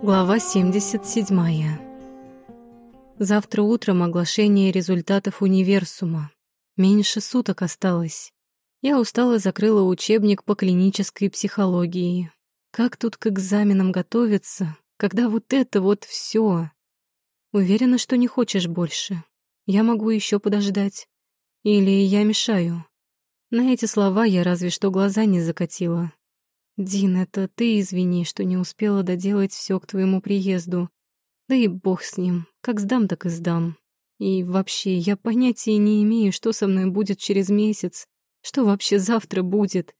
Глава 77. Завтра утром оглашение результатов универсума. Меньше суток осталось. Я устало закрыла учебник по клинической психологии. Как тут к экзаменам готовиться, когда вот это вот все? Уверена, что не хочешь больше. Я могу еще подождать. Или я мешаю. На эти слова я разве что глаза не закатила. «Дин, это ты извини, что не успела доделать все к твоему приезду. Да и бог с ним. Как сдам, так и сдам. И вообще, я понятия не имею, что со мной будет через месяц, что вообще завтра будет».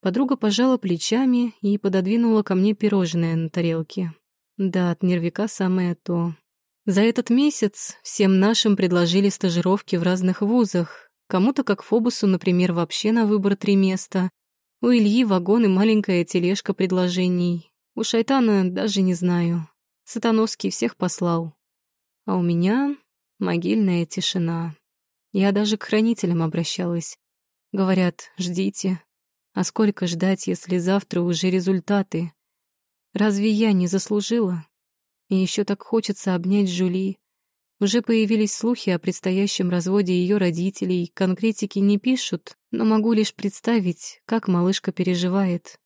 Подруга пожала плечами и пододвинула ко мне пирожное на тарелке. Да, от нервика самое то. За этот месяц всем нашим предложили стажировки в разных вузах. Кому-то, как Фобусу, например, вообще на выбор три места, у Ильи вагон и маленькая тележка предложений. У Шайтана даже не знаю. Сатановский всех послал. А у меня могильная тишина. Я даже к хранителям обращалась. Говорят, ждите. А сколько ждать, если завтра уже результаты? Разве я не заслужила? И еще так хочется обнять Жули, уже появились слухи о предстоящем разводе ее родителей, конкретики не пишут, но могу лишь представить, как малышка переживает.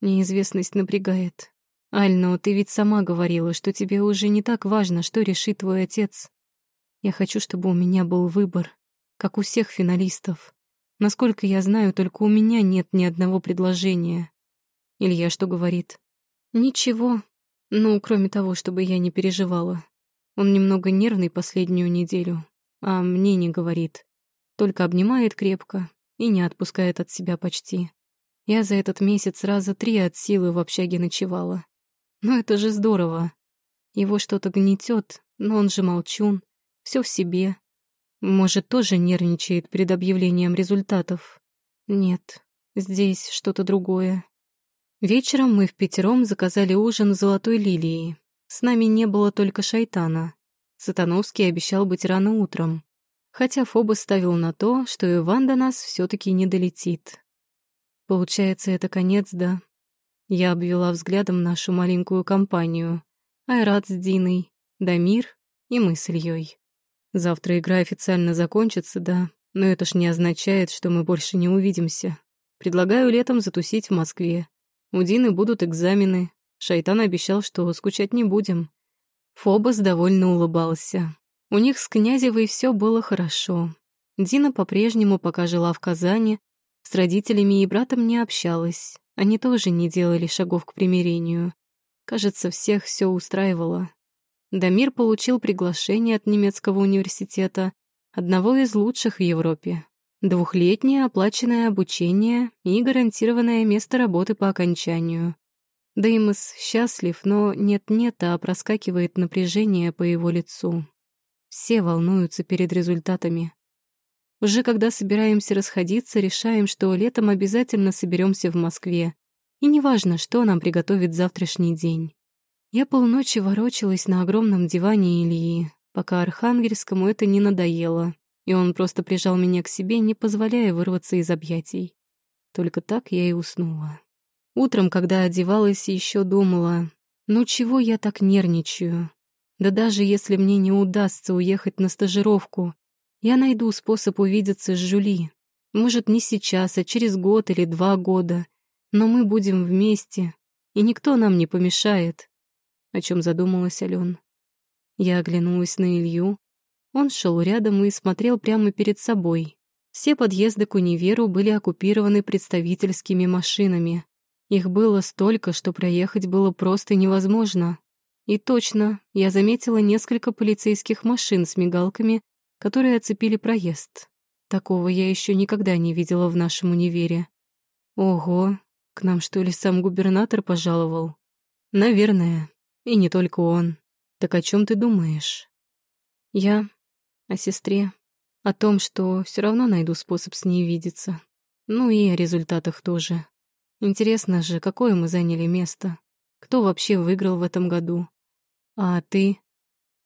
Неизвестность напрягает. Ально, ты ведь сама говорила, что тебе уже не так важно, что решит твой отец. Я хочу, чтобы у меня был выбор, как у всех финалистов. Насколько я знаю, только у меня нет ни одного предложения. Илья что говорит? Ничего. Ну, кроме того, чтобы я не переживала. Он немного нервный последнюю неделю, а мне не говорит. Только обнимает крепко и не отпускает от себя почти. Я за этот месяц раза три от силы в общаге ночевала. Но это же здорово. Его что-то гнетет, но он же молчун, все в себе. Может, тоже нервничает перед объявлением результатов? Нет, здесь что-то другое. Вечером мы в пятером заказали ужин «Золотой лилии», с нами не было только шайтана. Сатановский обещал быть рано утром, хотя Фоба ставил на то, что Иван до нас все таки не долетит. Получается, это конец, да? Я обвела взглядом нашу маленькую компанию. Айрат с Диной, Дамир и мы с Ильей. Завтра игра официально закончится, да, но это ж не означает, что мы больше не увидимся. Предлагаю летом затусить в Москве. У Дины будут экзамены, Шайтан обещал, что скучать не будем. Фобос довольно улыбался. У них с Князевой все было хорошо. Дина по-прежнему, пока жила в Казани, с родителями и братом не общалась. Они тоже не делали шагов к примирению. Кажется, всех все устраивало. Дамир получил приглашение от немецкого университета, одного из лучших в Европе. Двухлетнее оплаченное обучение и гарантированное место работы по окончанию. Деймос счастлив, но нет-нет, а проскакивает напряжение по его лицу. Все волнуются перед результатами. Уже когда собираемся расходиться, решаем, что летом обязательно соберемся в Москве. И неважно, что нам приготовит завтрашний день. Я полночи ворочалась на огромном диване Ильи, пока Архангельскому это не надоело, и он просто прижал меня к себе, не позволяя вырваться из объятий. Только так я и уснула. Утром, когда одевалась, еще думала, ну чего я так нервничаю? Да даже если мне не удастся уехать на стажировку, я найду способ увидеться с Жюли. Может, не сейчас, а через год или два года. Но мы будем вместе, и никто нам не помешает. О чем задумалась Ален. Я оглянулась на Илью. Он шел рядом и смотрел прямо перед собой. Все подъезды к универу были оккупированы представительскими машинами. Их было столько, что проехать было просто невозможно. И точно, я заметила несколько полицейских машин с мигалками, которые оцепили проезд. Такого я еще никогда не видела в нашем универе. Ого, к нам что ли сам губернатор пожаловал? Наверное. И не только он. Так о чем ты думаешь? Я о сестре, о том, что все равно найду способ с ней видеться. Ну и о результатах тоже. Интересно же, какое мы заняли место. Кто вообще выиграл в этом году? А ты?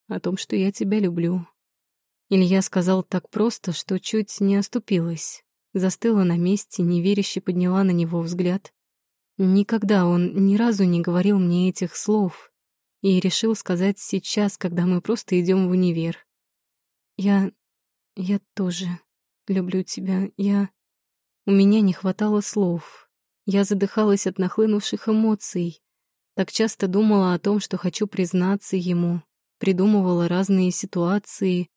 О том, что я тебя люблю. Илья сказал так просто, что чуть не оступилась. Застыла на месте, неверяще подняла на него взгляд. Никогда он ни разу не говорил мне этих слов. и решил сказать сейчас, когда мы просто идем в универ. Я... я тоже люблю тебя. Я... У меня не хватало слов. Я задыхалась от нахлынувших эмоций. Так часто думала о том, что хочу признаться ему, придумывала разные ситуации,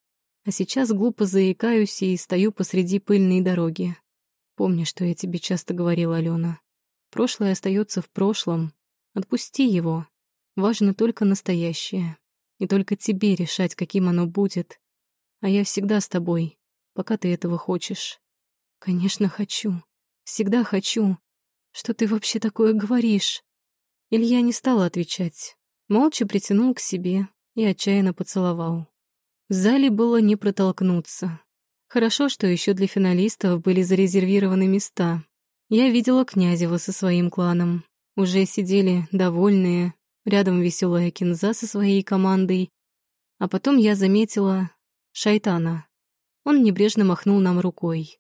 а сейчас глупо заикаюсь и стою посреди пыльной дороги. Помни, что я тебе часто говорила, Алена. Прошлое остается в прошлом. Отпусти его. Важно только настоящее. И только тебе решать, каким оно будет. А я всегда с тобой, пока ты этого хочешь. Конечно, хочу. Всегда хочу. Что ты вообще такое говоришь? Илья не стал отвечать. Молча притянул к себе и отчаянно поцеловал. В зале было не протолкнуться. Хорошо, что еще для финалистов были зарезервированы места. Я видела Князева со своим кланом. Уже сидели довольные, рядом веселая Кинза со своей командой. А потом я заметила Шайтана. Он небрежно махнул нам рукой.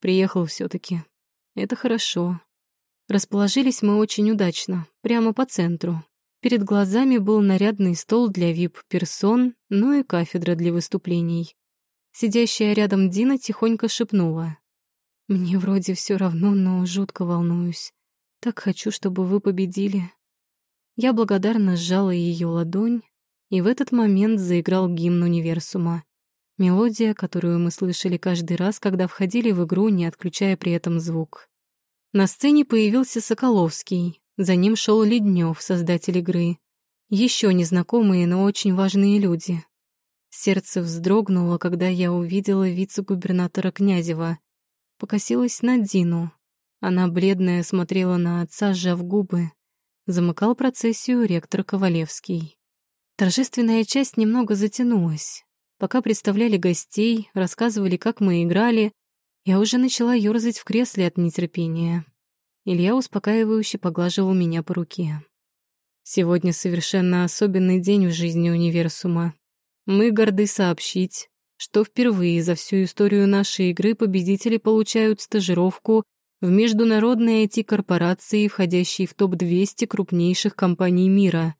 Приехал все таки Это хорошо. Расположились мы очень удачно, прямо по центру. Перед глазами был нарядный стол для вип-персон, ну и кафедра для выступлений. Сидящая рядом Дина тихонько шепнула. «Мне вроде все равно, но жутко волнуюсь. Так хочу, чтобы вы победили». Я благодарно сжала ее ладонь, и в этот момент заиграл гимн универсума. Мелодия, которую мы слышали каждый раз, когда входили в игру, не отключая при этом звук. На сцене появился Соколовский, за ним шел Леднев, создатель игры. Еще незнакомые, но очень важные люди. Сердце вздрогнуло, когда я увидела вице-губернатора Князева. Покосилась на Дину. Она, бледная, смотрела на отца, сжав губы. Замыкал процессию ректор Ковалевский. Торжественная часть немного затянулась. Пока представляли гостей, рассказывали, как мы играли, я уже начала ёрзать в кресле от нетерпения. Илья успокаивающе поглаживал меня по руке. Сегодня совершенно особенный день в жизни универсума. Мы горды сообщить, что впервые за всю историю нашей игры победители получают стажировку в международной IT-корпорации, входящей в топ-200 крупнейших компаний мира.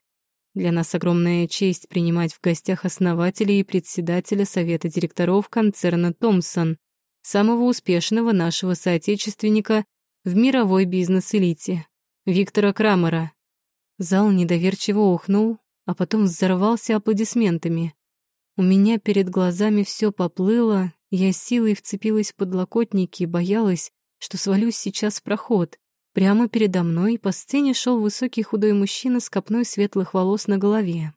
Для нас огромная честь принимать в гостях основателя и председателя совета директоров концерна «Томпсон», самого успешного нашего соотечественника в мировой бизнес-элите, Виктора Крамера. Зал недоверчиво ухнул, а потом взорвался аплодисментами. У меня перед глазами все поплыло, я силой вцепилась в подлокотники и боялась, что свалюсь сейчас в проход. Прямо передо мной по сцене шел высокий худой мужчина с копной светлых волос на голове.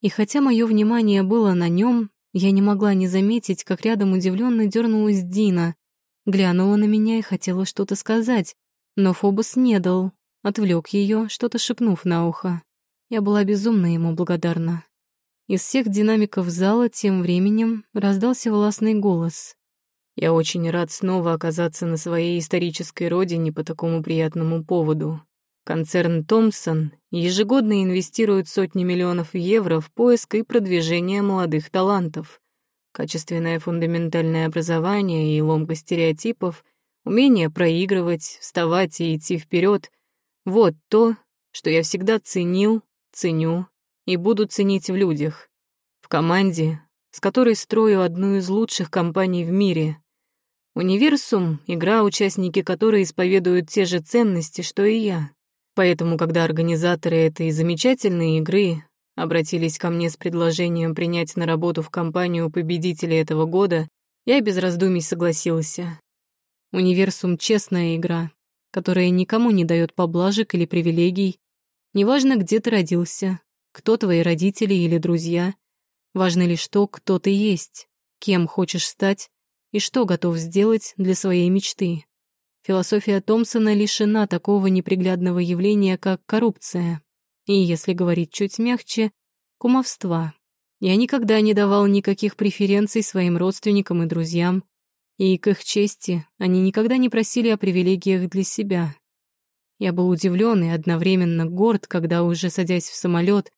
И хотя мое внимание было на нем, я не могла не заметить, как рядом удивленно дернулась Дина, Глянула на меня и хотела что-то сказать, но Фобос не дал, отвлек ее, что-то шепнув на ухо. Я была безумно ему благодарна. Из всех динамиков зала тем временем раздался властный голос. «Я очень рад снова оказаться на своей исторической родине по такому приятному поводу. Концерн «Томпсон» ежегодно инвестирует сотни миллионов евро в поиск и продвижение молодых талантов. Качественное фундаментальное образование и ломка стереотипов, умение проигрывать, вставать и идти вперед — вот то, что я всегда ценил, ценю и буду ценить в людях. В команде, с которой строю одну из лучших компаний в мире. Универсум — игра, участники которой исповедуют те же ценности, что и я. Поэтому, когда организаторы этой замечательной игры обратились ко мне с предложением принять на работу в компанию победителей этого года, я без раздумий согласился. Универсум — честная игра, которая никому не дает поблажек или привилегий. Неважно, где ты родился, кто твои родители или друзья. Важно лишь то, кто ты есть, кем хочешь стать и что готов сделать для своей мечты. Философия Томпсона лишена такого неприглядного явления, как коррупция. И, если говорить чуть мягче, кумовства. Я никогда не давал никаких преференций своим родственникам и друзьям, и к их чести они никогда не просили о привилегиях для себя. Я был удивлен и одновременно горд, когда, уже садясь в самолет,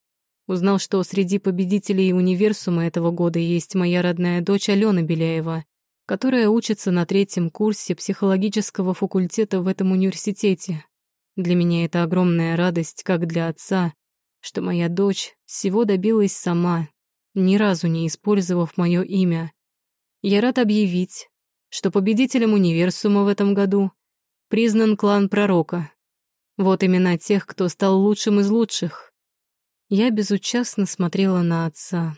узнал, что среди победителей универсума этого года есть моя родная дочь Алена Беляева, которая учится на третьем курсе психологического факультета в этом университете. Для меня это огромная радость как для отца, что моя дочь всего добилась сама, ни разу не использовав мое имя. Я рад объявить, что победителем универсума в этом году признан клан Пророка. Вот имена тех, кто стал лучшим из лучших. Я безучастно смотрела на отца.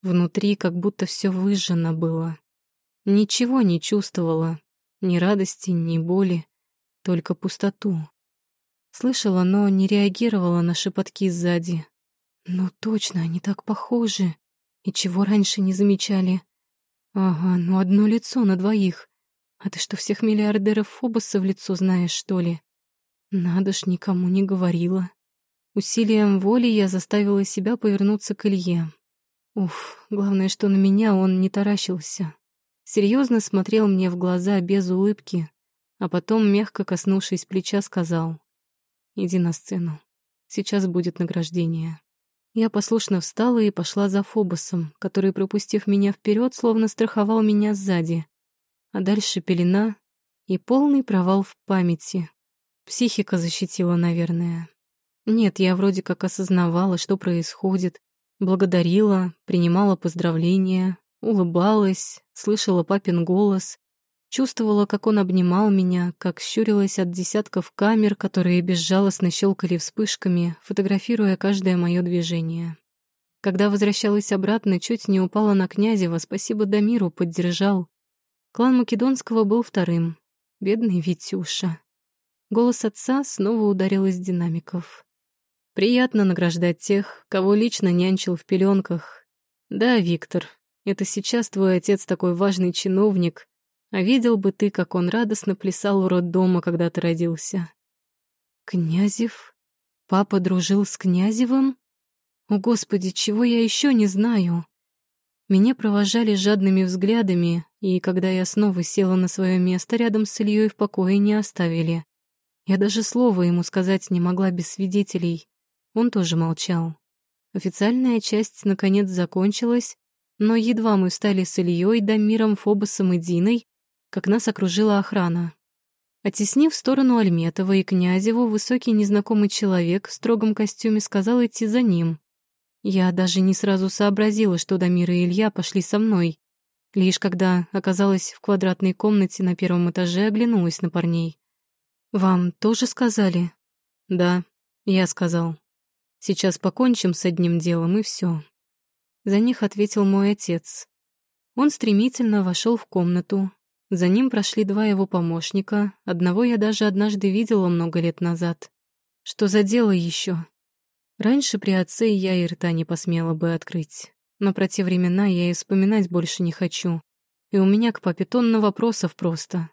Внутри как будто все выжжено было. Ничего не чувствовала, ни радости, ни боли, только пустоту. Слышала, но не реагировала на шепотки сзади. Ну точно, они так похожи. И чего раньше не замечали? Ага, ну одно лицо на двоих. А ты что, всех миллиардеров Фобоса в лицо знаешь, что ли? Надо ж, никому не говорила. Усилием воли я заставила себя повернуться к Илье. Уф, главное, что на меня он не таращился. Серьезно смотрел мне в глаза без улыбки, а потом, мягко коснувшись плеча, сказал «Иди на сцену. Сейчас будет награждение». Я послушно встала и пошла за Фобосом, который, пропустив меня вперед, словно страховал меня сзади. А дальше пелена и полный провал в памяти. Психика защитила, наверное. Нет, я вроде как осознавала, что происходит, благодарила, принимала поздравления, улыбалась, слышала папин голос, чувствовала, как он обнимал меня, как щурилась от десятков камер, которые безжалостно щелкали вспышками, фотографируя каждое мое движение. Когда возвращалась обратно, чуть не упала на Князева, спасибо Дамиру, поддержал. Клан Македонского был вторым. Бедный Витюша. Голос отца снова ударил из динамиков. Приятно награждать тех, кого лично нянчил в пеленках. Да, Виктор, это сейчас твой отец такой важный чиновник, а видел бы ты, как он радостно плясал у роддома, когда ты родился. Князев? Папа дружил с Князевым? О, Господи, чего я еще не знаю? Меня провожали жадными взглядами, и когда я снова села на свое место, рядом с Ильей в покое не оставили. Я даже слова ему сказать не могла без свидетелей. Он тоже молчал. Официальная часть наконец закончилась, но едва мы встали с Ильей, Дамиром, Фобосом и Диной, как нас окружила охрана. Оттеснив в сторону Альметова и Князеву, высокий незнакомый человек в строгом костюме сказал идти за ним. Я даже не сразу сообразила, что Дамир и Илья пошли со мной. Лишь когда оказалась в квадратной комнате на первом этаже, оглянулась на парней. «Вам тоже сказали?» «Да, я сказал. Сейчас покончим с одним делом, и все. За них ответил мой отец. Он стремительно вошел в комнату, за ним прошли два его помощника, одного я даже однажды видела много лет назад. Что за дело еще? Раньше при отце я и рта не посмела бы открыть. Но про те времена я и вспоминать больше не хочу. И у меня к папе тонна вопросов просто.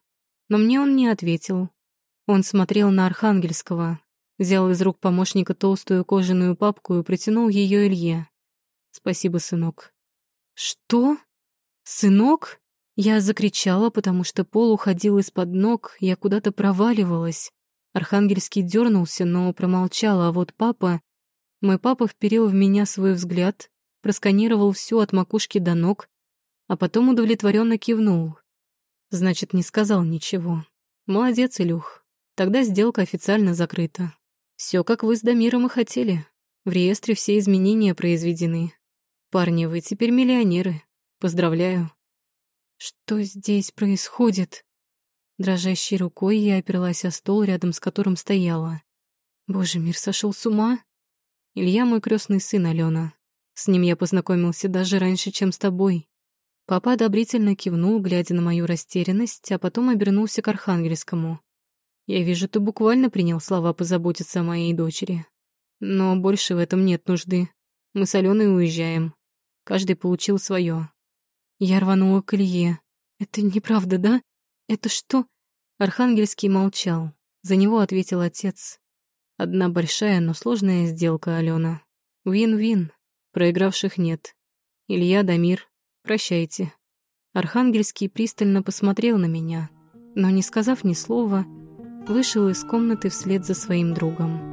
Но мне он не ответил. Он смотрел на Архангельского, взял из рук помощника толстую кожаную папку и протянул ее Илье. «Спасибо, сынок». «Что? Сынок?» Я закричала, потому что пол уходил из-под ног, я куда-то проваливалась. Архангельский дернулся, но промолчал, а вот папа... Мой папа вперил в меня свой взгляд, просканировал всю от макушки до ног, а потом удовлетворенно кивнул. Значит, не сказал ничего. Молодец, Илюх. Тогда сделка официально закрыта. Все, как вы с Дамиром и хотели. В реестре все изменения произведены. Парни, вы теперь миллионеры. Поздравляю. Что здесь происходит? Дрожащей рукой я оперлась о стол, рядом с которым стояла. Боже, мир сошел с ума? Илья мой крестный сын, Алена. С ним я познакомился даже раньше, чем с тобой. Папа одобрительно кивнул, глядя на мою растерянность, а потом обернулся к Архангельскому. Я вижу, ты буквально принял слова позаботиться о моей дочери. Но больше в этом нет нужды. Мы с Аленой уезжаем. Каждый получил свое. Я рванула к Илье. «Это неправда, да? Это что?» Архангельский молчал. За него ответил отец. «Одна большая, но сложная сделка, Алена. Вин-вин. Проигравших нет. Илья, Дамир, прощайте». Архангельский пристально посмотрел на меня, но, не сказав ни слова, вышел из комнаты вслед за своим другом.